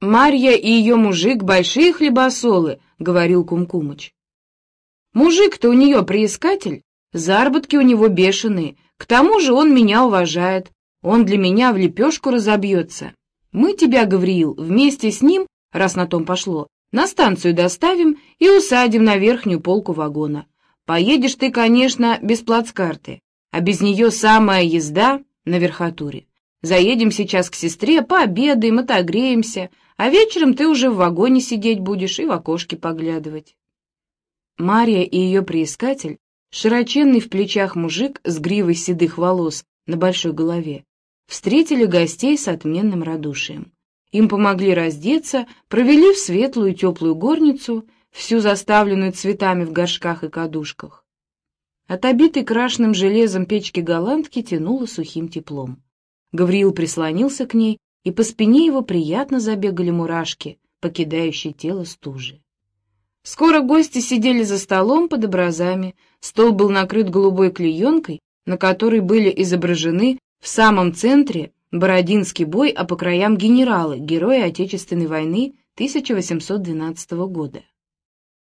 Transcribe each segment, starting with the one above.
Марья и ее мужик — большие хлебосолы, — говорил Кумкумыч. Мужик-то у нее приискатель, заработки у него бешеные, к тому же он меня уважает, он для меня в лепешку разобьется. Мы тебя, Гавриил, вместе с ним, раз на том пошло, на станцию доставим и усадим на верхнюю полку вагона. Поедешь ты, конечно, без плацкарты, а без нее самая езда на верхотуре. Заедем сейчас к сестре, пообедаем, отогреемся, а вечером ты уже в вагоне сидеть будешь и в окошке поглядывать. Мария и ее приискатель, широченный в плечах мужик с гривой седых волос на большой голове, встретили гостей с отменным радушием. Им помогли раздеться, провели в светлую теплую горницу, всю заставленную цветами в горшках и кадушках. От обитой крашенным железом печки голландки тянуло сухим теплом. Гавриил прислонился к ней, и по спине его приятно забегали мурашки, покидающие тело стужи. Скоро гости сидели за столом под образами, стол был накрыт голубой клеенкой, на которой были изображены в самом центре Бородинский бой, а по краям генералы, герои Отечественной войны 1812 года.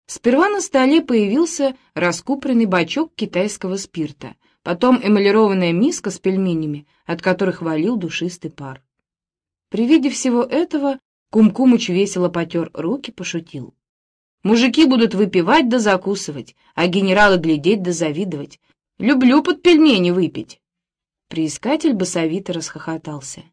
Сперва на столе появился раскупленный бачок китайского спирта, потом эмалированная миска с пельменями, от которых валил душистый пар. При виде всего этого Кумкумыч весело потер руки, пошутил. Мужики будут выпивать да закусывать, а генералы глядеть да завидовать. Люблю под пельмени выпить. Приискатель басовито расхохотался.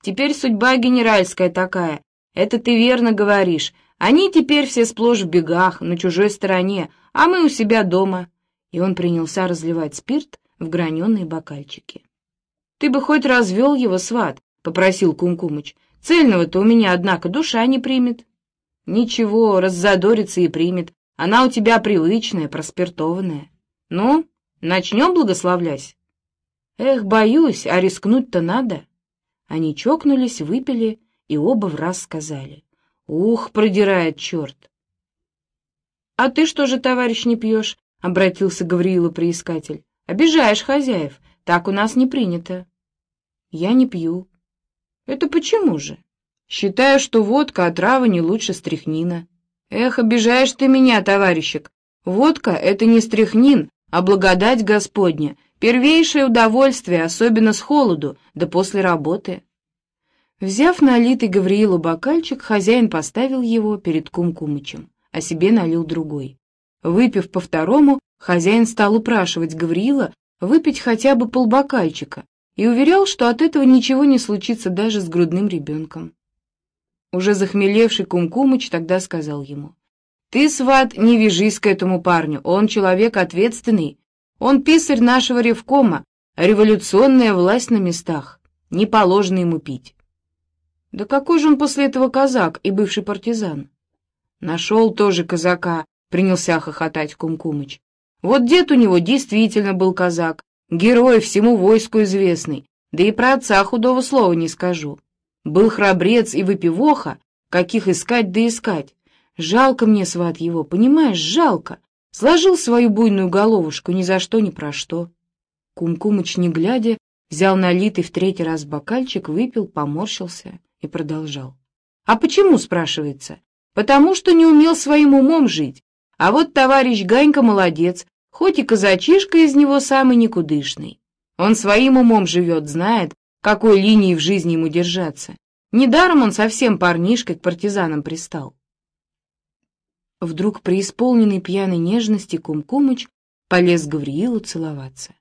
Теперь судьба генеральская такая. Это ты верно говоришь. Они теперь все сплошь в бегах, на чужой стороне, а мы у себя дома. И он принялся разливать спирт в граненые бокальчики. — Ты бы хоть развел его, сват, — попросил Кумкумыч. — Цельного-то у меня, однако, душа не примет. Ничего, раззадорится и примет. Она у тебя привычная, проспиртованная. Ну, начнем благословлясь? Эх, боюсь, а рискнуть-то надо. Они чокнулись, выпили и оба в раз сказали. Ух, продирает черт. — А ты что же, товарищ, не пьешь? — обратился Гавриила приискатель. — Обижаешь хозяев, так у нас не принято. — Я не пью. — Это почему же? Считаю, что водка отрава не лучше стряхнина. Эх, обижаешь ты меня, товарищик. Водка — это не стряхнин, а благодать Господня, первейшее удовольствие, особенно с холоду, да после работы. Взяв налитый Гавриилу бокальчик, хозяин поставил его перед Кум-Кумычем, а себе налил другой. Выпив по второму, хозяин стал упрашивать Гавриила выпить хотя бы полбокальчика и уверял, что от этого ничего не случится даже с грудным ребенком. Уже захмелевший Кумкумыч тогда сказал ему, «Ты, сват, не вяжись к этому парню, он человек ответственный, он писарь нашего ревкома, революционная власть на местах, не положено ему пить». «Да какой же он после этого казак и бывший партизан?» «Нашел тоже казака», — принялся хохотать Кумкумыч. «Вот дед у него действительно был казак, герой всему войску известный, да и про отца худого слова не скажу. Был храбрец и выпивоха, каких искать да искать. Жалко мне, сват его, понимаешь, жалко. Сложил свою буйную головушку ни за что, ни про что. Кумкумыч, не глядя, взял налитый в третий раз бокальчик, выпил, поморщился и продолжал. А почему, спрашивается? Потому что не умел своим умом жить. А вот товарищ Ганька молодец, хоть и казачишка из него самый никудышный. Он своим умом живет, знает, какой линии в жизни ему держаться. Недаром он совсем парнишкой к партизанам пристал. Вдруг, преисполненный пьяной нежности, Кумкумыч полез к Гавриилу целоваться.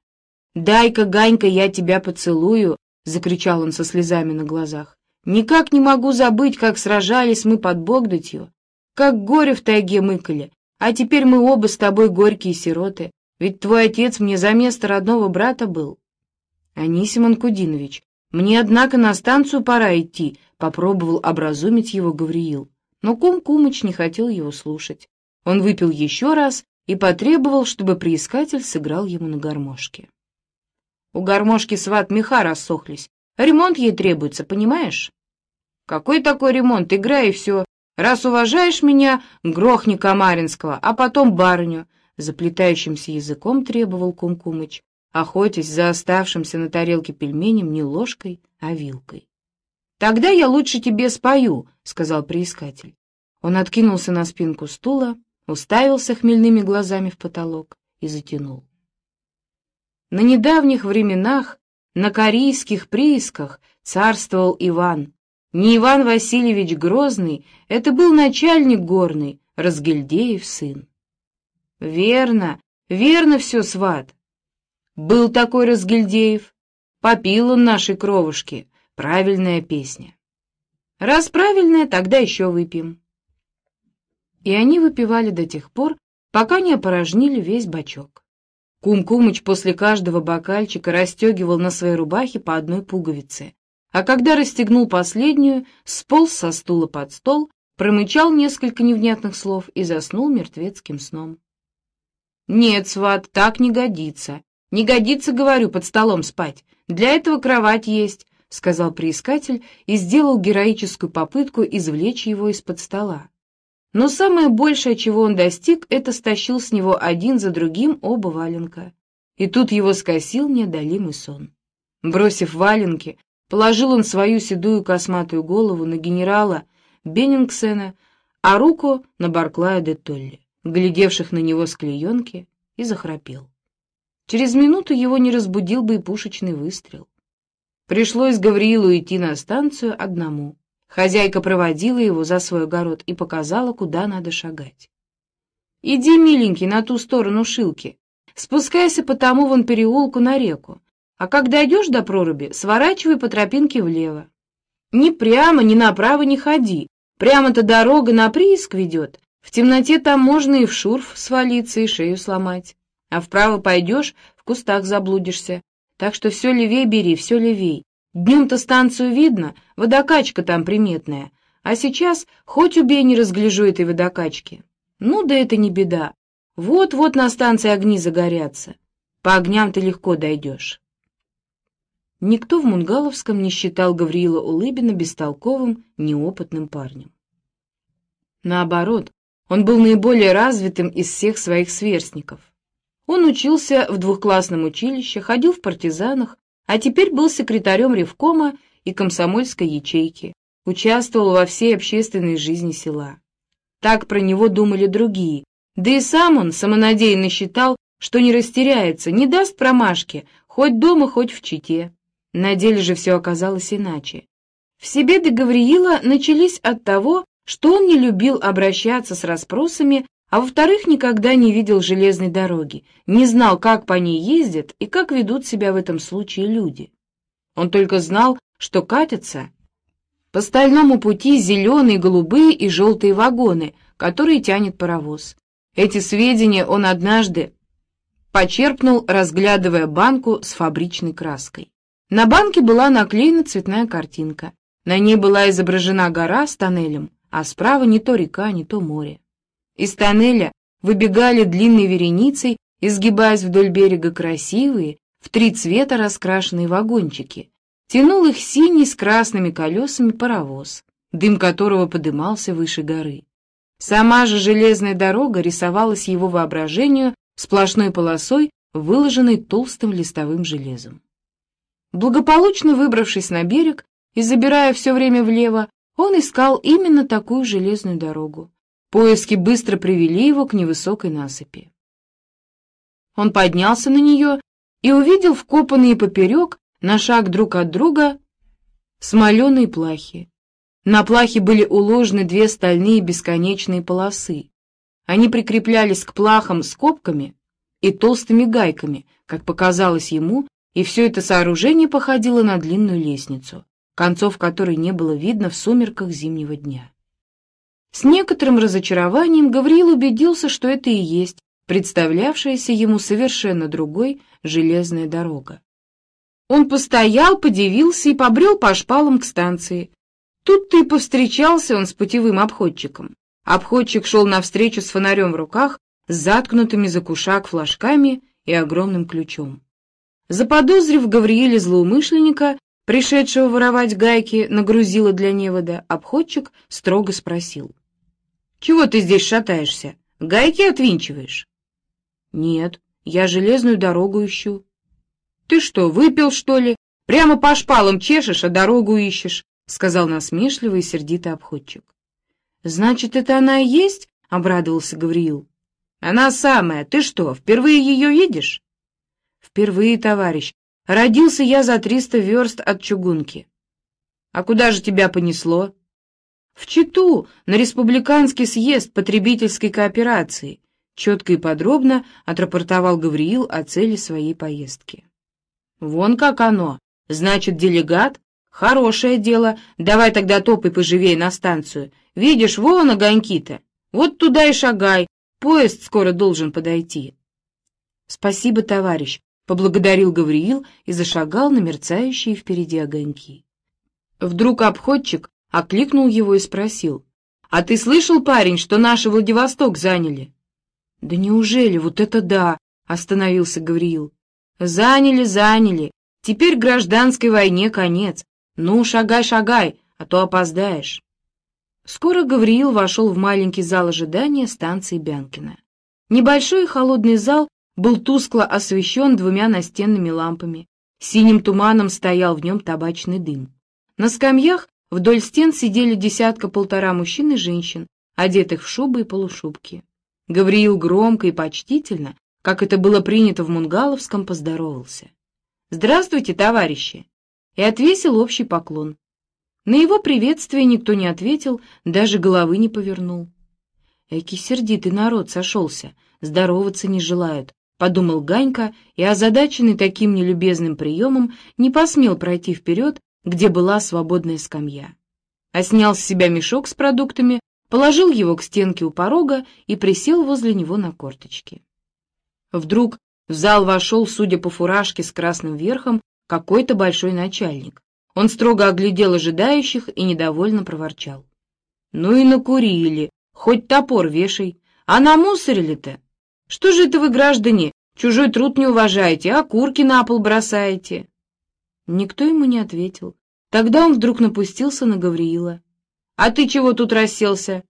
«Дай-ка, Ганька, я тебя поцелую!» — закричал он со слезами на глазах. «Никак не могу забыть, как сражались мы под Богдатью, как горе в тайге мыкали, а теперь мы оба с тобой горькие сироты, ведь твой отец мне за место родного брата был». «Анисим Анкудинович, «Мне, однако, на станцию пора идти», — попробовал образумить его Гавриил. Но Кум Кумыч не хотел его слушать. Он выпил еще раз и потребовал, чтобы приискатель сыграл ему на гармошке. «У гармошки сват меха рассохлись. Ремонт ей требуется, понимаешь?» «Какой такой ремонт? Играй и все. Раз уважаешь меня, грохни Камаринского, а потом барыню», — заплетающимся языком требовал Кумкумыч охотясь за оставшимся на тарелке пельменем не ложкой, а вилкой. Тогда я лучше тебе спою, — сказал приискатель. Он откинулся на спинку стула, уставился хмельными глазами в потолок и затянул. На недавних временах на корейских приисках царствовал Иван. Не Иван Васильевич Грозный, это был начальник горный, Разгильдеев сын. Верно, верно все, сват. Был такой Разгильдеев, попил он нашей кровушки, правильная песня. Раз правильная, тогда еще выпьем. И они выпивали до тех пор, пока не опорожнили весь бачок. Кум-Кумыч после каждого бокальчика расстегивал на своей рубахе по одной пуговице, а когда расстегнул последнюю, сполз со стула под стол, промычал несколько невнятных слов и заснул мертвецким сном. «Нет, сват, так не годится. Не годится, говорю, под столом спать. Для этого кровать есть», — сказал приискатель и сделал героическую попытку извлечь его из-под стола. Но самое большее, чего он достиг, это стащил с него один за другим оба валенка. И тут его скосил неодолимый сон. Бросив валенки, положил он свою седую косматую голову на генерала Беннингсена, а руку на Барклая де Толли, глядевших на него с клеенки, и захрапел. Через минуту его не разбудил бы и пушечный выстрел. Пришлось Гавриилу идти на станцию одному. Хозяйка проводила его за свой огород и показала, куда надо шагать. «Иди, миленький, на ту сторону Шилки. Спускайся по тому вон переулку на реку. А как дойдешь до проруби, сворачивай по тропинке влево. Ни прямо, ни направо не ходи. Прямо-то дорога на прииск ведет. В темноте там можно и в шурф свалиться, и шею сломать. А вправо пойдешь, в кустах заблудишься. Так что все левей бери, все левей. Днем-то станцию видно, водокачка там приметная, а сейчас хоть убей не разгляжу этой водокачки. Ну да это не беда. Вот-вот на станции огни загорятся. По огням ты легко дойдешь. Никто в Мунгаловском не считал Гавриила Улыбина бестолковым, неопытным парнем. Наоборот, он был наиболее развитым из всех своих сверстников. Он учился в двухклассном училище, ходил в партизанах, а теперь был секретарем Ревкома и комсомольской ячейки, участвовал во всей общественной жизни села. Так про него думали другие, да и сам он самонадеянно считал, что не растеряется, не даст промашки, хоть дома, хоть в Чите. На деле же все оказалось иначе. Все беды Гавриила начались от того, что он не любил обращаться с расспросами а во-вторых, никогда не видел железной дороги, не знал, как по ней ездят и как ведут себя в этом случае люди. Он только знал, что катятся по стальному пути зеленые, голубые и желтые вагоны, которые тянет паровоз. Эти сведения он однажды почерпнул, разглядывая банку с фабричной краской. На банке была наклеена цветная картинка. На ней была изображена гора с тоннелем, а справа не то река, не то море. Из тоннеля выбегали длинной вереницей, изгибаясь вдоль берега красивые, в три цвета раскрашенные вагончики. Тянул их синий с красными колесами паровоз, дым которого подымался выше горы. Сама же железная дорога рисовалась его воображению сплошной полосой, выложенной толстым листовым железом. Благополучно выбравшись на берег и забирая все время влево, он искал именно такую железную дорогу. Поиски быстро привели его к невысокой насыпи. Он поднялся на нее и увидел вкопанные поперек, на шаг друг от друга, смоленые плахи. На плахе были уложены две стальные бесконечные полосы. Они прикреплялись к плахам скобками и толстыми гайками, как показалось ему, и все это сооружение походило на длинную лестницу, концов которой не было видно в сумерках зимнего дня. С некоторым разочарованием Гавриил убедился, что это и есть представлявшаяся ему совершенно другой железная дорога. Он постоял, подивился и побрел по шпалам к станции. Тут-то и повстречался он с путевым обходчиком. Обходчик шел навстречу с фонарем в руках, с заткнутыми за кушак флажками и огромным ключом. Заподозрив Гаврииле злоумышленника, пришедшего воровать гайки, нагрузила для невода, обходчик строго спросил. Чего ты здесь шатаешься? Гайки отвинчиваешь? Нет, я железную дорогу ищу. Ты что, выпил, что ли? Прямо по шпалам чешешь, а дорогу ищешь. — сказал насмешливый и сердитый обходчик. «Значит, это она и есть?» — обрадовался Гавриил. «Она самая. Ты что, впервые ее видишь?» «Впервые, товарищ. Родился я за триста верст от чугунки». «А куда же тебя понесло?» «В Читу, на республиканский съезд потребительской кооперации», четко и подробно отрапортовал Гавриил о цели своей поездки. «Вон как оно! Значит, делегат? Хорошее дело. Давай тогда топай поживее на станцию. Видишь, вон огоньки-то. Вот туда и шагай. Поезд скоро должен подойти». «Спасибо, товарищ», — поблагодарил Гавриил и зашагал на мерцающие впереди огоньки. Вдруг обходчик окликнул его и спросил. «А ты слышал, парень, что наши Владивосток заняли?» «Да неужели? Вот это да!» — остановился Гавриил. «Заняли, заняли. Теперь гражданской войне конец. Ну, шагай, шагай, а то опоздаешь». Скоро Гавриил вошел в маленький зал ожидания станции Бянкина. Небольшой холодный зал был тускло освещен двумя настенными лампами. Синим туманом стоял в нем табачный дым. На скамьях вдоль стен сидели десятка-полтора мужчин и женщин, одетых в шубы и полушубки. Гавриил громко и почтительно, как это было принято в Мунгаловском, поздоровался. «Здравствуйте, товарищи!» и отвесил общий поклон. На его приветствие никто не ответил, даже головы не повернул. «Эки сердитый народ сошелся, здороваться не желают», — подумал Ганька и, озадаченный таким нелюбезным приемом, не посмел пройти вперед где была свободная скамья. А снял с себя мешок с продуктами, положил его к стенке у порога и присел возле него на корточки. Вдруг в зал вошел, судя по фуражке с красным верхом, какой-то большой начальник. Он строго оглядел ожидающих и недовольно проворчал. «Ну и накурили, хоть топор вешай. А намусорили-то? Что же это вы, граждане, чужой труд не уважаете, а курки на пол бросаете?» Никто ему не ответил. Тогда он вдруг напустился на Гавриила. «А ты чего тут расселся?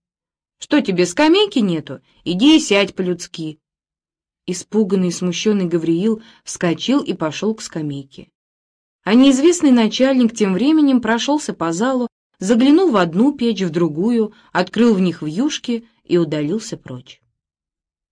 Что тебе, скамейки нету? Иди и сядь по-людски». Испуганный и смущенный Гавриил вскочил и пошел к скамейке. А неизвестный начальник тем временем прошелся по залу, заглянул в одну печь, в другую, открыл в них вьюшки и удалился прочь.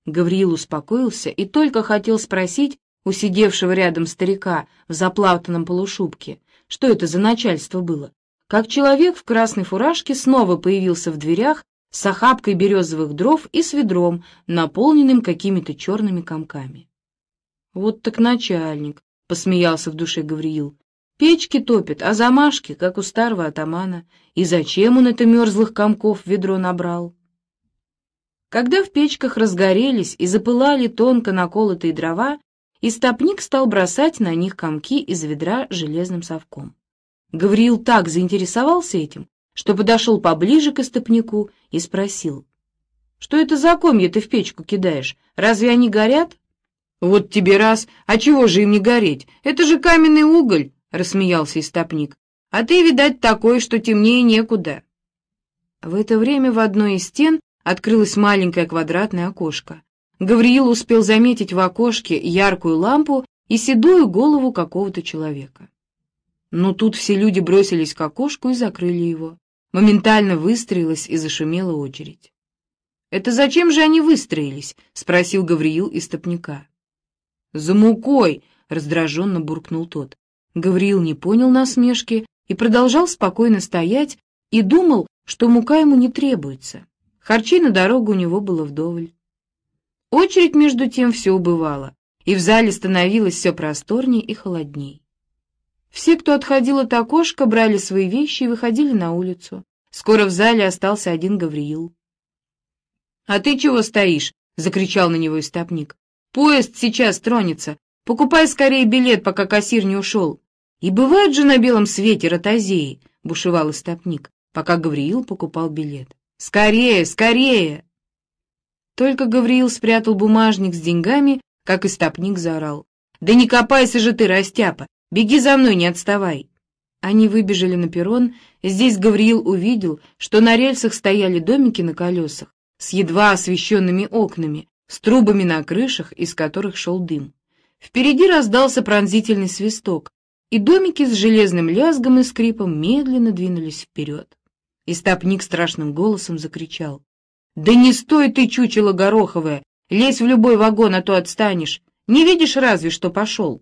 Гавриил успокоился и только хотел спросить, у сидевшего рядом старика в заплатанном полушубке, что это за начальство было, как человек в красной фуражке снова появился в дверях с охапкой березовых дров и с ведром, наполненным какими-то черными комками. «Вот так начальник», — посмеялся в душе Гавриил. «Печки топит, а замашки, как у старого атамана. И зачем он это мерзлых комков в ведро набрал?» Когда в печках разгорелись и запылали тонко наколотые дрова, и стопник стал бросать на них комки из ведра железным совком. Гавриил так заинтересовался этим, что подошел поближе к истопнику и спросил, «Что это за комья ты в печку кидаешь? Разве они горят?» «Вот тебе раз, а чего же им не гореть? Это же каменный уголь!» — рассмеялся истопник. «А ты, видать, такой, что темнее некуда». В это время в одной из стен открылось маленькое квадратное окошко. Гавриил успел заметить в окошке яркую лампу и седую голову какого-то человека. Но тут все люди бросились к окошку и закрыли его. Моментально выстроилась и зашумела очередь. «Это зачем же они выстроились?» — спросил Гавриил истопника. «За мукой!» — раздраженно буркнул тот. Гавриил не понял насмешки и продолжал спокойно стоять и думал, что мука ему не требуется. Харчей на дорогу у него было вдоволь. Очередь, между тем, все убывала, и в зале становилось все просторней и холодней. Все, кто отходил от окошка, брали свои вещи и выходили на улицу. Скоро в зале остался один Гавриил. — А ты чего стоишь? — закричал на него истопник. — Поезд сейчас тронется. Покупай скорее билет, пока кассир не ушел. И бывают же на белом свете ротозеи, — бушевал истопник, пока Гавриил покупал билет. — Скорее, скорее! Только Гавриил спрятал бумажник с деньгами, как истопник заорал. «Да не копайся же ты, растяпа! Беги за мной, не отставай!» Они выбежали на перрон. Здесь Гавриил увидел, что на рельсах стояли домики на колесах с едва освещенными окнами, с трубами на крышах, из которых шел дым. Впереди раздался пронзительный свисток, и домики с железным лязгом и скрипом медленно двинулись вперед. И стопник страшным голосом закричал. «Да не стой ты, чучело гороховое! Лезь в любой вагон, а то отстанешь! Не видишь разве, что пошел!»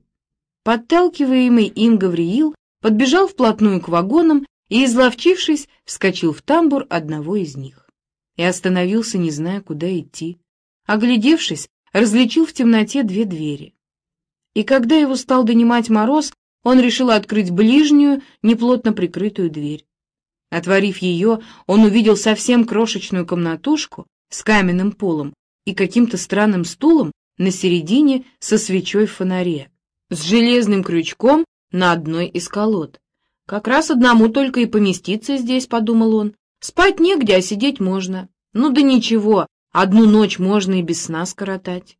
Подталкиваемый им Гавриил подбежал вплотную к вагонам и, изловчившись, вскочил в тамбур одного из них. И остановился, не зная, куда идти. Оглядевшись, различил в темноте две двери. И когда его стал донимать мороз, он решил открыть ближнюю, неплотно прикрытую дверь. Отворив ее, он увидел совсем крошечную комнатушку с каменным полом и каким-то странным стулом на середине со свечой в фонаре, с железным крючком на одной из колод. «Как раз одному только и поместиться здесь», — подумал он. «Спать негде, а сидеть можно. Ну да ничего, одну ночь можно и без сна скоротать».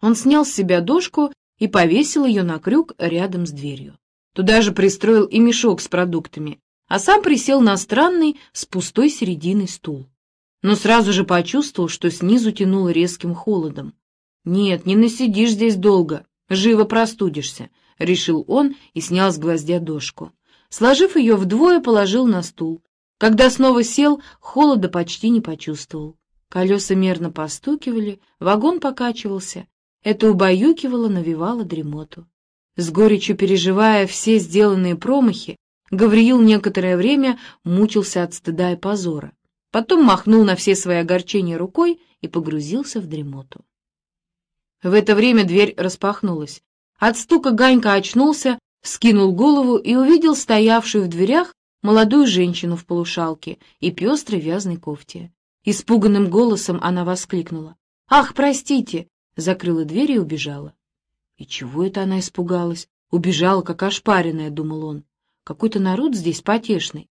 Он снял с себя дошку и повесил ее на крюк рядом с дверью. Туда же пристроил и мешок с продуктами, а сам присел на странный с пустой серединой стул. Но сразу же почувствовал, что снизу тянуло резким холодом. «Нет, не насидишь здесь долго, живо простудишься», — решил он и снял с гвоздя дошку. Сложив ее вдвое, положил на стул. Когда снова сел, холода почти не почувствовал. Колеса мерно постукивали, вагон покачивался, это убаюкивало, навевало дремоту. С горечью переживая все сделанные промахи, Гавриил некоторое время мучился от стыда и позора. Потом махнул на все свои огорчения рукой и погрузился в дремоту. В это время дверь распахнулась. От стука Ганька очнулся, скинул голову и увидел стоявшую в дверях молодую женщину в полушалке и пестрой вязаной кофте. Испуганным голосом она воскликнула. «Ах, простите! закрыла дверь и убежала. И чего это она испугалась? Убежала, как ошпаренная, думал он. Какой-то народ здесь потешный.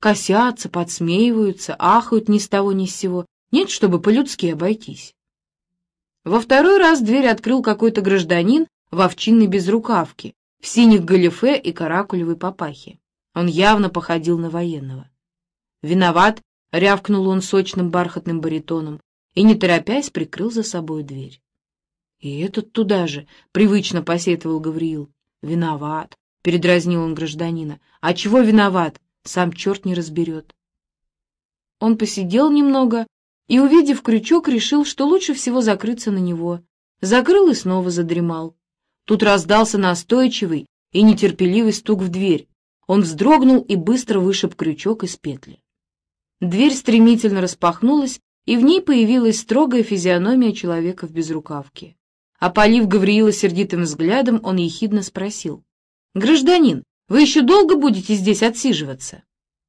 Косятся, подсмеиваются, ахают ни с того ни с сего. Нет, чтобы по-людски обойтись. Во второй раз дверь открыл какой-то гражданин в овчинной безрукавке, в синих галифе и каракулевой папахе. Он явно походил на военного. «Виноват!» — рявкнул он сочным бархатным баритоном и, не торопясь, прикрыл за собой дверь. И этот туда же, — привычно посетовал Гавриил. Виноват, — передразнил он гражданина. А чего виноват? Сам черт не разберет. Он посидел немного и, увидев крючок, решил, что лучше всего закрыться на него. Закрыл и снова задремал. Тут раздался настойчивый и нетерпеливый стук в дверь. Он вздрогнул и быстро вышиб крючок из петли. Дверь стремительно распахнулась, и в ней появилась строгая физиономия человека в безрукавке. Опалив Гавриила сердитым взглядом, он ехидно спросил. — Гражданин, вы еще долго будете здесь отсиживаться?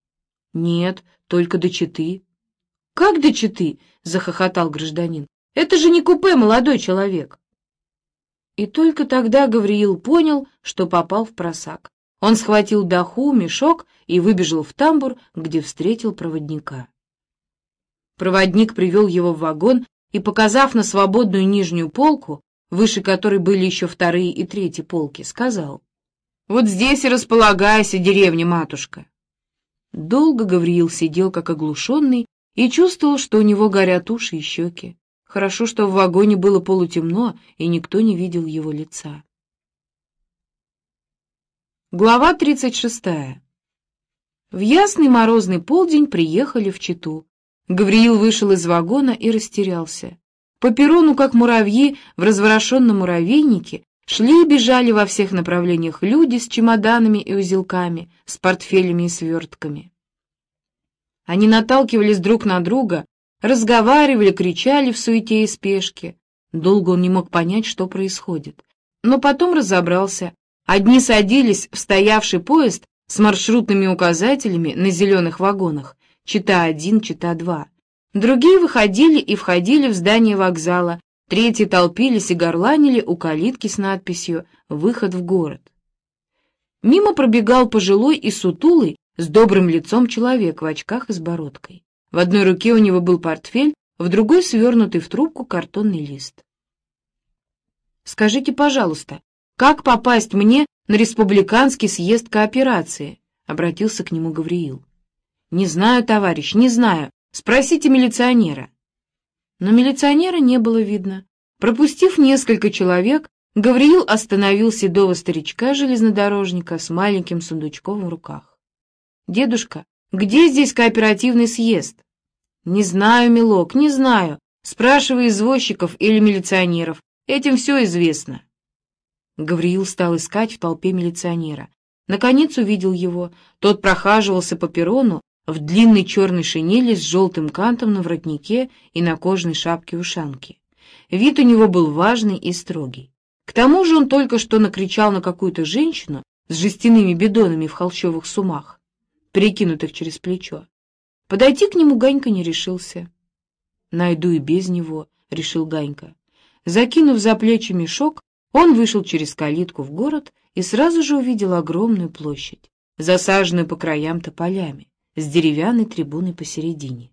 — Нет, только до четы. — Как до четы? — захохотал гражданин. — Это же не купе, молодой человек. И только тогда Гавриил понял, что попал в просак. Он схватил даху, мешок и выбежал в тамбур, где встретил проводника. Проводник привел его в вагон и, показав на свободную нижнюю полку, выше которой были еще вторые и третьи полки, сказал, «Вот здесь и располагайся, деревня-матушка». Долго Гавриил сидел как оглушенный и чувствовал, что у него горят уши и щеки. Хорошо, что в вагоне было полутемно, и никто не видел его лица. Глава 36. В ясный морозный полдень приехали в Читу. Гавриил вышел из вагона и растерялся. По перрону, как муравьи в разворошенном муравейнике, шли и бежали во всех направлениях люди с чемоданами и узелками, с портфелями и свертками. Они наталкивались друг на друга, разговаривали, кричали в суете и спешке. Долго он не мог понять, что происходит. Но потом разобрался. Одни садились в стоявший поезд с маршрутными указателями на зеленых вагонах, чита один, чита два. Другие выходили и входили в здание вокзала, третьи толпились и горланили у калитки с надписью «Выход в город». Мимо пробегал пожилой и сутулый, с добрым лицом человек в очках и с бородкой. В одной руке у него был портфель, в другой свернутый в трубку картонный лист. «Скажите, пожалуйста, как попасть мне на республиканский съезд кооперации?» — обратился к нему Гавриил. «Не знаю, товарищ, не знаю. Спросите милиционера. Но милиционера не было видно. Пропустив несколько человек, Гавриил остановил седого старичка-железнодорожника с маленьким сундучком в руках. «Дедушка, где здесь кооперативный съезд?» «Не знаю, милок, не знаю. Спрашивай извозчиков или милиционеров. Этим все известно». Гавриил стал искать в толпе милиционера. Наконец увидел его. Тот прохаживался по перрону в длинной черной шинели с желтым кантом на воротнике и на кожаной шапке-ушанке. Вид у него был важный и строгий. К тому же он только что накричал на какую-то женщину с жестяными бидонами в холщовых сумах, перекинутых через плечо. Подойти к нему Ганька не решился. «Найду и без него», — решил Ганька. Закинув за плечи мешок, он вышел через калитку в город и сразу же увидел огромную площадь, засаженную по краям тополями, с деревянной трибуной посередине.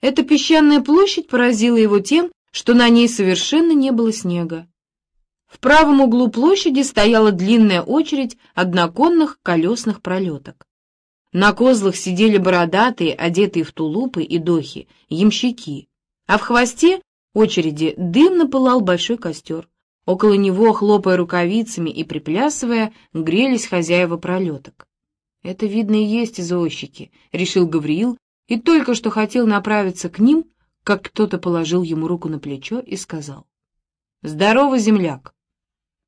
Эта песчаная площадь поразила его тем, что на ней совершенно не было снега, в правом углу площади стояла длинная очередь одноконных колесных пролеток. На козлах сидели бородатые, одетые в тулупы и дохи, ямщики, а в хвосте очереди дымно пылал большой костер. Около него, хлопая рукавицами и приплясывая, грелись хозяева пролеток. «Это, видно, и есть извозчики», — решил Гавриил, и только что хотел направиться к ним, как кто-то положил ему руку на плечо и сказал. «Здорово, земляк!»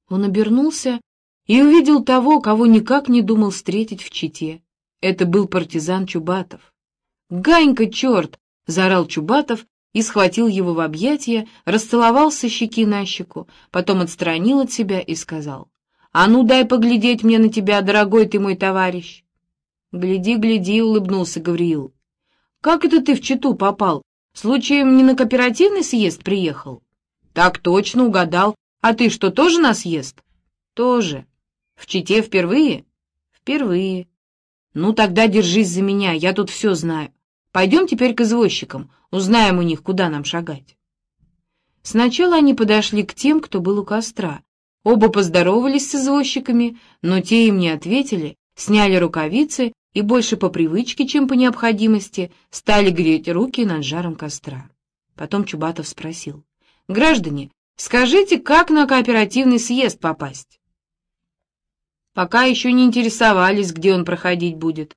Он обернулся и увидел того, кого никак не думал встретить в Чите. Это был партизан Чубатов. «Ганька, черт!» — заорал Чубатов и схватил его в объятия, расцеловал со щеки на щеку, потом отстранил от себя и сказал, «А ну дай поглядеть мне на тебя, дорогой ты мой товарищ!» «Гляди, гляди!» — улыбнулся Гавриил. «Как это ты в Читу попал? Случаем не на кооперативный съезд приехал?» «Так точно угадал. А ты что, тоже нас ест? Тоже. В Чите впервые? Впервые. Ну, тогда держись за меня, я тут все знаю. Пойдем теперь к извозчикам, узнаем у них, куда нам шагать. Сначала они подошли к тем, кто был у костра. Оба поздоровались с извозчиками, но те им не ответили, сняли рукавицы и больше по привычке, чем по необходимости, стали греть руки над жаром костра. Потом Чубатов спросил. «Граждане, Скажите, как на кооперативный съезд попасть? Пока еще не интересовались, где он проходить будет.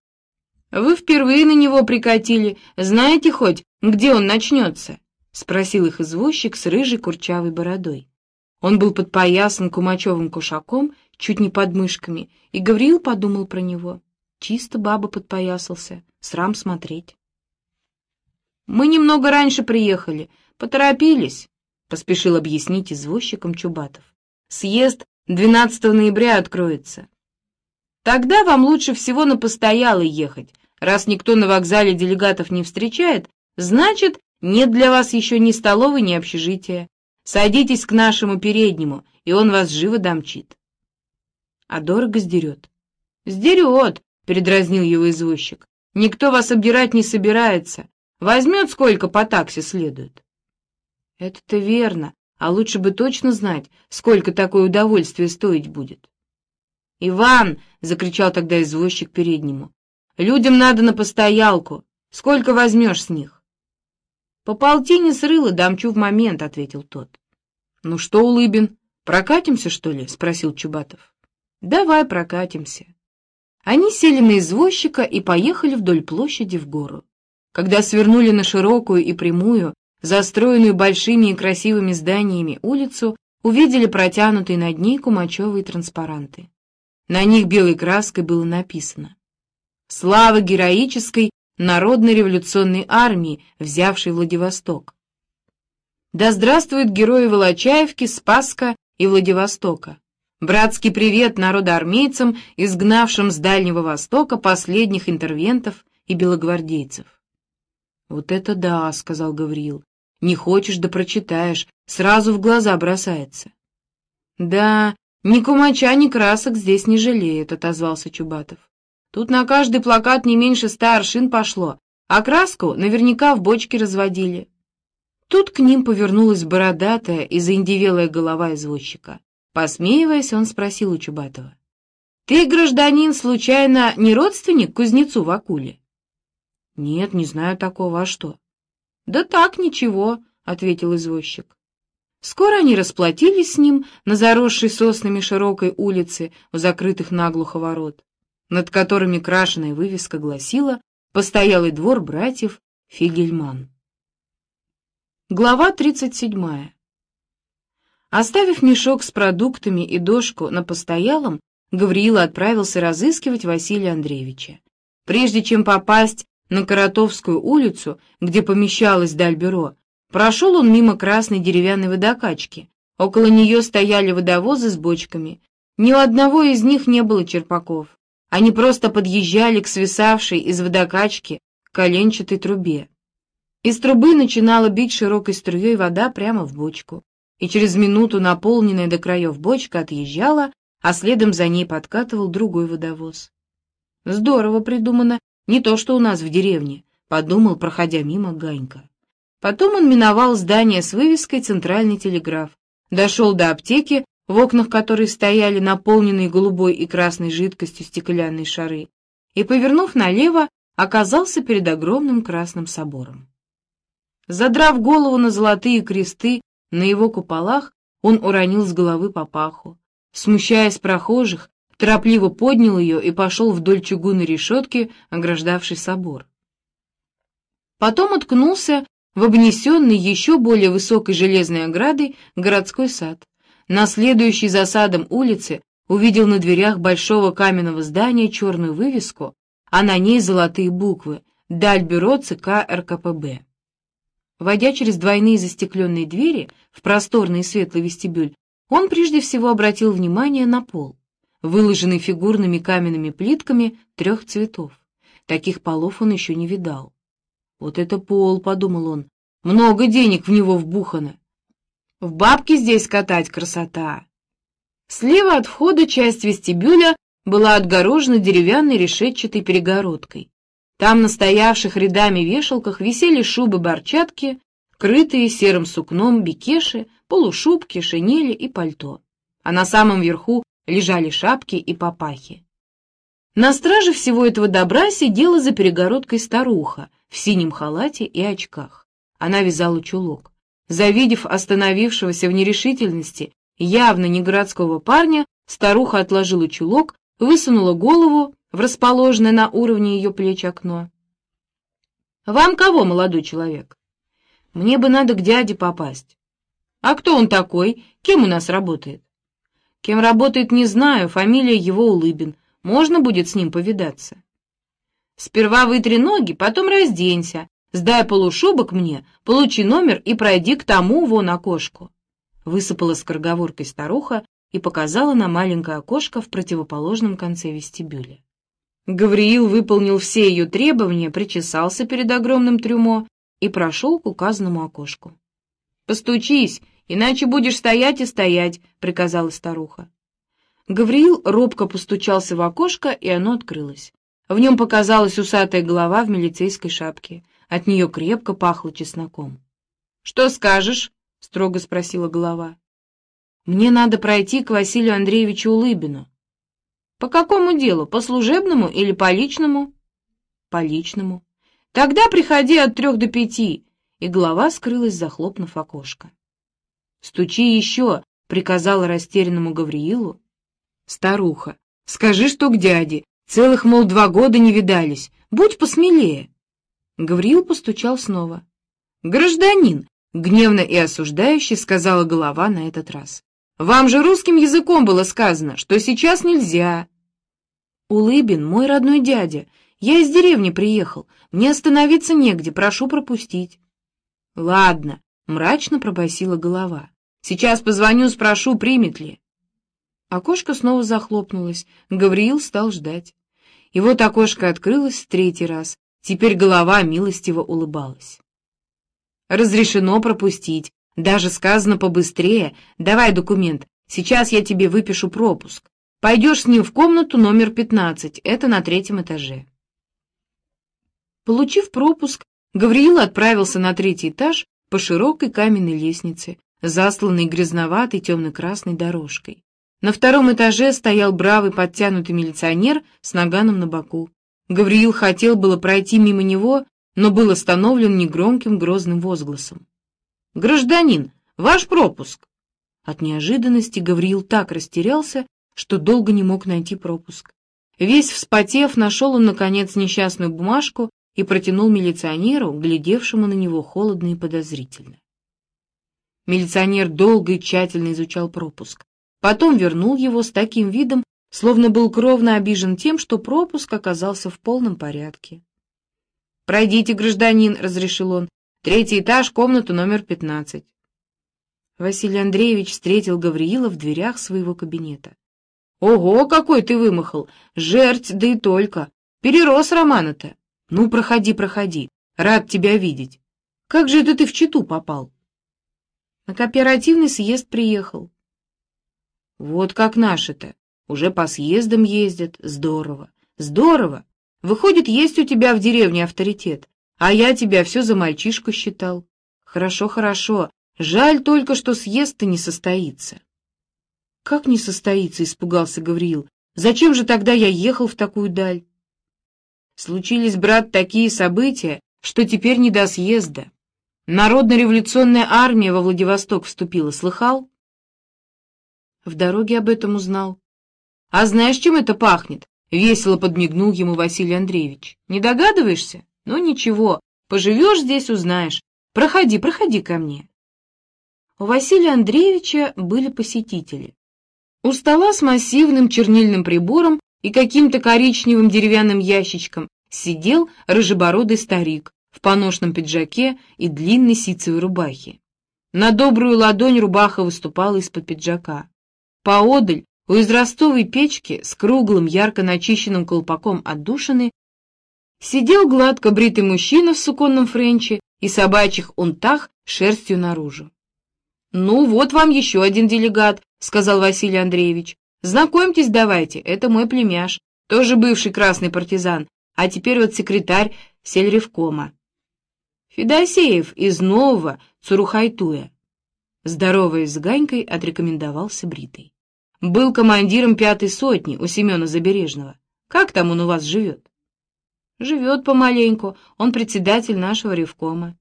Вы впервые на него прикатили, знаете хоть, где он начнется? Спросил их извозчик с рыжей курчавой бородой. Он был подпоясан кумачевым кушаком, чуть не под мышками, и Гавриил подумал про него. Чисто баба подпоясался, срам смотреть. Мы немного раньше приехали, поторопились, поспешил объяснить извозчикам Чубатов. Съезд 12 ноября откроется. Тогда вам лучше всего на постоялый ехать. Раз никто на вокзале делегатов не встречает, значит, нет для вас еще ни столовой, ни общежития. Садитесь к нашему переднему, и он вас живо домчит. А дорого сдерет. Сдерет, передразнил его извозчик. Никто вас обдирать не собирается. Возьмет сколько по такси следует. Это-то верно, а лучше бы точно знать, сколько такое удовольствие стоить будет. «Иван!» — закричал тогда извозчик переднему. «Людям надо на постоялку. Сколько возьмешь с них?» «По полтине срыла дамчу в момент», — ответил тот. «Ну что, Улыбин, прокатимся, что ли?» — спросил Чубатов. «Давай прокатимся». Они сели на извозчика и поехали вдоль площади в гору. Когда свернули на широкую и прямую, застроенную большими и красивыми зданиями улицу, увидели протянутые над ней кумачевые транспаранты. На них белой краской было написано «Слава героической народной революционной армии, взявшей Владивосток». Да здравствуют герои Волочаевки, Спаска и Владивостока! Братский привет народоармейцам, изгнавшим с Дальнего Востока последних интервентов и белогвардейцев. «Вот это да!» — сказал Гавриил. Не хочешь, да прочитаешь, сразу в глаза бросается. — Да, ни кумача, ни красок здесь не жалеют, — отозвался Чубатов. Тут на каждый плакат не меньше ста аршин пошло, а краску наверняка в бочке разводили. Тут к ним повернулась бородатая и заиндевелая голова извозчика. Посмеиваясь, он спросил у Чубатова. — Ты, гражданин, случайно не родственник кузнецу в Акуле? — Нет, не знаю такого, а что? — Да так, ничего, — ответил извозчик. Скоро они расплатились с ним на заросшей соснами широкой улице у закрытых наглухо ворот, над которыми крашеная вывеска гласила «Постоялый двор братьев Фигельман». Глава 37. Оставив мешок с продуктами и дошку на постоялом, Гавриила отправился разыскивать Василия Андреевича. Прежде чем попасть на Коротовскую улицу, где помещалось Дальбюро, Прошел он мимо красной деревянной водокачки. Около нее стояли водовозы с бочками. Ни у одного из них не было черпаков. Они просто подъезжали к свисавшей из водокачки коленчатой трубе. Из трубы начинала бить широкой струей вода прямо в бочку, и через минуту наполненная до краев бочка отъезжала, а следом за ней подкатывал другой водовоз. «Здорово придумано, не то что у нас в деревне», — подумал, проходя мимо Ганька. Потом он миновал здание с вывеской «Центральный телеграф», дошел до аптеки, в окнах которой стояли наполненные голубой и красной жидкостью стеклянные шары, и, повернув налево, оказался перед огромным красным собором. Задрав голову на золотые кресты на его куполах, он уронил с головы папаху. Смущаясь прохожих, торопливо поднял ее и пошел вдоль чугунной решетки, ограждавшей собор. Потом уткнулся в обнесенный еще более высокой железной оградой городской сад. На следующей за садом улице увидел на дверях большого каменного здания черную вывеску, а на ней золотые буквы «Дальбюро ЦК РКПБ». Войдя через двойные застекленные двери в просторный и светлый вестибюль, он прежде всего обратил внимание на пол, выложенный фигурными каменными плитками трех цветов. Таких полов он еще не видал. «Вот это пол», — подумал он, — «много денег в него вбухано. В бабки здесь катать красота». Слева от входа часть вестибюля была отгорожена деревянной решетчатой перегородкой. Там на стоявших рядами вешалках висели шубы-борчатки, крытые серым сукном бикеши, полушубки, шинели и пальто. А на самом верху лежали шапки и папахи. На страже всего этого добра сидела за перегородкой старуха в синем халате и очках. Она вязала чулок. Завидев остановившегося в нерешительности явно не городского парня, старуха отложила чулок, высунула голову в расположенное на уровне ее плеч окно. «Вам кого, молодой человек?» «Мне бы надо к дяде попасть». «А кто он такой? Кем у нас работает?» «Кем работает, не знаю, фамилия его Улыбин. Можно будет с ним повидаться?» Сперва вытри ноги, потом разденься, сдай полушубок мне, получи номер и пройди к тому вон окошку. Высыпала скороговоркой старуха и показала на маленькое окошко в противоположном конце вестибюля. Гавриил выполнил все ее требования, причесался перед огромным трюмо и прошел к указанному окошку. «Постучись, иначе будешь стоять и стоять», — приказала старуха. Гавриил робко постучался в окошко, и оно открылось. В нем показалась усатая голова в милицейской шапке. От нее крепко пахло чесноком. — Что скажешь? — строго спросила голова. — Мне надо пройти к Василию Андреевичу Улыбину. — По какому делу? По служебному или по личному? — По личному. — Тогда приходи от трех до пяти. И голова скрылась, захлопнув окошко. — Стучи еще, — приказала растерянному Гавриилу. — Старуха, скажи, что к дяде, Целых, мол, два года не видались. Будь посмелее. Гавриил постучал снова. «Гражданин!» — гневно и осуждающе сказала голова на этот раз. «Вам же русским языком было сказано, что сейчас нельзя». «Улыбин, мой родной дядя, я из деревни приехал, мне остановиться негде, прошу пропустить». «Ладно», — мрачно пробасила голова. «Сейчас позвоню, спрошу, примет ли». Окошко снова захлопнулось. Гавриил стал ждать. И вот окошко открылось в третий раз. Теперь голова милостиво улыбалась. «Разрешено пропустить. Даже сказано побыстрее. Давай документ. Сейчас я тебе выпишу пропуск. Пойдешь с ним в комнату номер 15. Это на третьем этаже». Получив пропуск, Гавриил отправился на третий этаж по широкой каменной лестнице, засланной грязноватой темно-красной дорожкой. На втором этаже стоял бравый подтянутый милиционер с наганом на боку. Гавриил хотел было пройти мимо него, но был остановлен негромким грозным возгласом. «Гражданин, Ваш пропуск!» От неожиданности Гавриил так растерялся, что долго не мог найти пропуск. Весь вспотев, нашел он, наконец, несчастную бумажку и протянул милиционеру, глядевшему на него холодно и подозрительно. Милиционер долго и тщательно изучал пропуск. Потом вернул его с таким видом, словно был кровно обижен тем, что пропуск оказался в полном порядке. «Пройдите, гражданин», — разрешил он, — «третий этаж, комнату номер пятнадцать». Василий Андреевич встретил Гавриила в дверях своего кабинета. «Ого, какой ты вымахал! Жерть, да и только! Перерос романа-то! Ну, проходи, проходи! Рад тебя видеть! Как же это ты в Читу попал?» На кооперативный съезд приехал. Вот как наши-то. Уже по съездам ездят. Здорово. Здорово. Выходит, есть у тебя в деревне авторитет. А я тебя все за мальчишку считал. Хорошо, хорошо. Жаль только, что съезд-то не состоится. Как не состоится, испугался Гавриил. Зачем же тогда я ехал в такую даль? Случились, брат, такие события, что теперь не до съезда. Народно-революционная армия во Владивосток вступила, слыхал? В дороге об этом узнал. А знаешь, чем это пахнет? Весело подмигнул ему Василий Андреевич. Не догадываешься? Ну ничего, поживешь здесь, узнаешь. Проходи, проходи ко мне. У Василия Андреевича были посетители. У стола с массивным чернильным прибором и каким-то коричневым деревянным ящичком сидел рыжебородый старик в поношенном пиджаке и длинной ситцевой рубахе. На добрую ладонь рубаха выступала из-под пиджака. Поодаль, у израстовой печки с круглым, ярко начищенным колпаком отдушины, сидел гладко бритый мужчина в суконном френче и собачьих унтах шерстью наружу. «Ну, вот вам еще один делегат», — сказал Василий Андреевич. «Знакомьтесь давайте, это мой племяш, тоже бывший красный партизан, а теперь вот секретарь сельревкома. Федосеев из нового Цурухайтуя. Здороваясь с Ганькой, отрекомендовался Бритый. Был командиром пятой сотни у Семена Забережного. Как там он у вас живет? Живет помаленьку, он председатель нашего ревкома.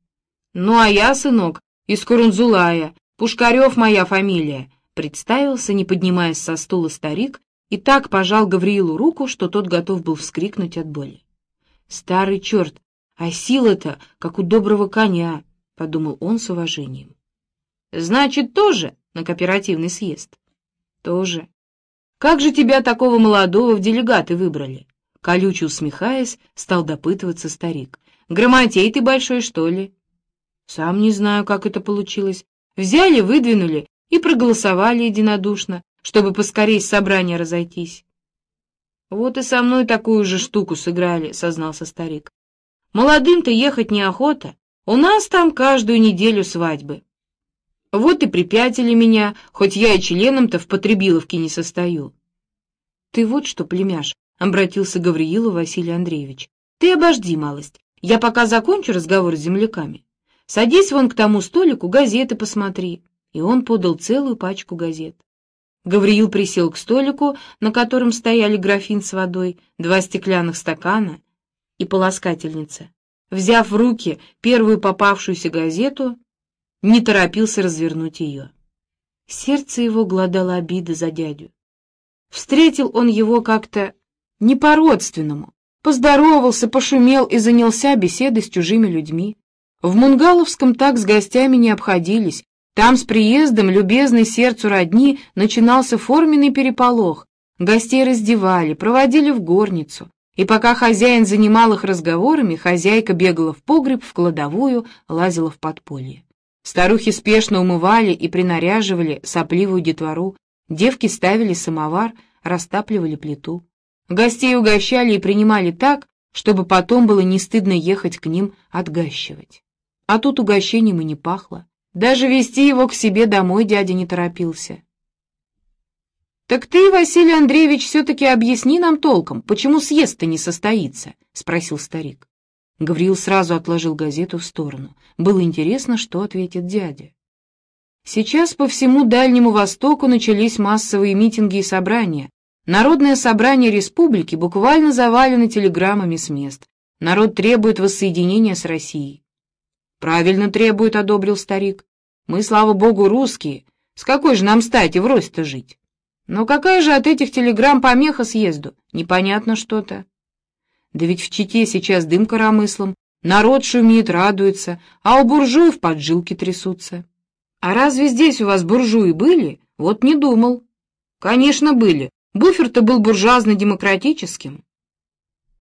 Ну, а я, сынок, из Курунзулая, Пушкарев моя фамилия, представился, не поднимаясь со стула старик, и так пожал Гавриилу руку, что тот готов был вскрикнуть от боли. Старый черт, а сила-то, как у доброго коня, — подумал он с уважением. — Значит, тоже на кооперативный съезд? — Тоже. Как же тебя такого молодого в делегаты выбрали? Колюче усмехаясь, стал допытываться старик. — Грамотей ты большой, что ли? — Сам не знаю, как это получилось. Взяли, выдвинули и проголосовали единодушно, чтобы поскорей с собрания разойтись. — Вот и со мной такую же штуку сыграли, — сознался старик. Молодым-то ехать неохота. У нас там каждую неделю свадьбы. Вот и припятили меня, хоть я и членом-то в потребиловке не состою. Ты вот что, племяш, — обратился Гавриилу Василий Андреевич, — ты обожди малость, я пока закончу разговор с земляками. Садись вон к тому столику, газеты посмотри. И он подал целую пачку газет. Гавриил присел к столику, на котором стояли графин с водой, два стеклянных стакана — и полоскательница. Взяв в руки первую попавшуюся газету, не торопился развернуть ее. Сердце его гладало обиды за дядю. Встретил он его как-то не по-родственному, поздоровался, пошумел и занялся беседой с чужими людьми. В Мунгаловском так с гостями не обходились, там с приездом любезной сердцу родни начинался форменный переполох. Гостей раздевали, проводили в горницу, и пока хозяин занимал их разговорами, хозяйка бегала в погреб, в кладовую, лазила в подполье. Старухи спешно умывали и принаряживали сопливую детвору, девки ставили самовар, растапливали плиту. Гостей угощали и принимали так, чтобы потом было не стыдно ехать к ним отгащивать. А тут угощением и не пахло. Даже вести его к себе домой дядя не торопился. «Так ты, Василий Андреевич, все-таки объясни нам толком, почему съезд-то не состоится?» — спросил старик. Гавриил сразу отложил газету в сторону. Было интересно, что ответит дядя. Сейчас по всему Дальнему Востоку начались массовые митинги и собрания. Народное собрание республики буквально завалено телеграммами с мест. Народ требует воссоединения с Россией. «Правильно требует», — одобрил старик. Мы, слава богу, русские. С какой же нам стати в Росе-то жить? Но какая же от этих телеграмм помеха съезду? Непонятно что-то. Да ведь в Чите сейчас дым коромыслом, народ шумит, радуется, а у буржуев поджилки трясутся. А разве здесь у вас буржуи были? Вот не думал. Конечно, были. Буфер-то был буржуазно-демократическим.